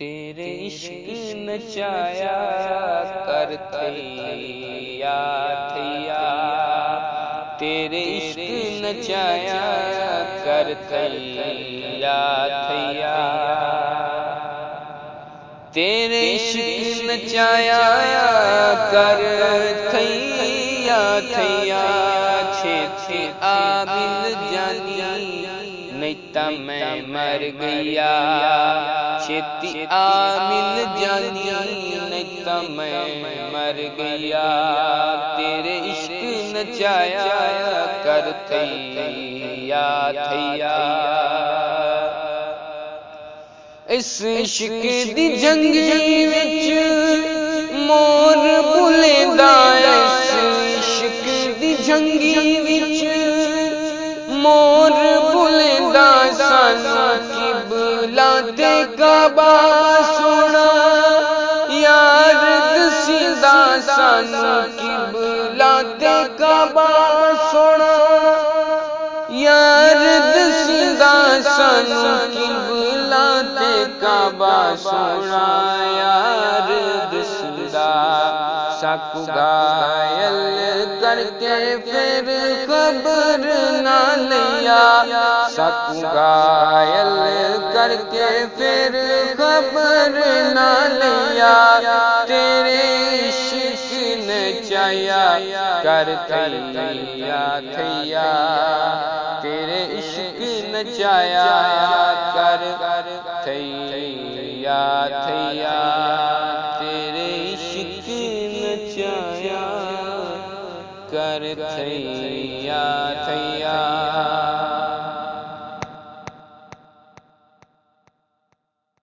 تیرے عشق نچایا کر تھیا تھیا۔ تیرے عشق نچایا کر تھیا تھیا۔ تیرے عشق نچایا کر تھیا۔ تھیا چھے آ مل جانی نہیں میں مر گیا۔ چھتی مل جانی نہیں میں مر گیا، تیرے عشق نچایا کر تھیا تھیا۔ اس عشق دی جنگی وچ مور بھولے دا، اس عشق دی جنگی کعبہ سونا یار دسیندا سانو قبلہ تے کبا سونا۔ یار دسیندا سانو قبلہ تے کبا سونا۔ یار دسیندا سکو گائل کر کے پھر خبر نہ لیا۔ سکو گائل کر کے پھر خبر نہ لیا۔ تیرے عشق نچایا کر تھیا تھیا۔ تیرے عشق نچایا کر تھیا تھیا۔ جایا کر تھیا تھیا۔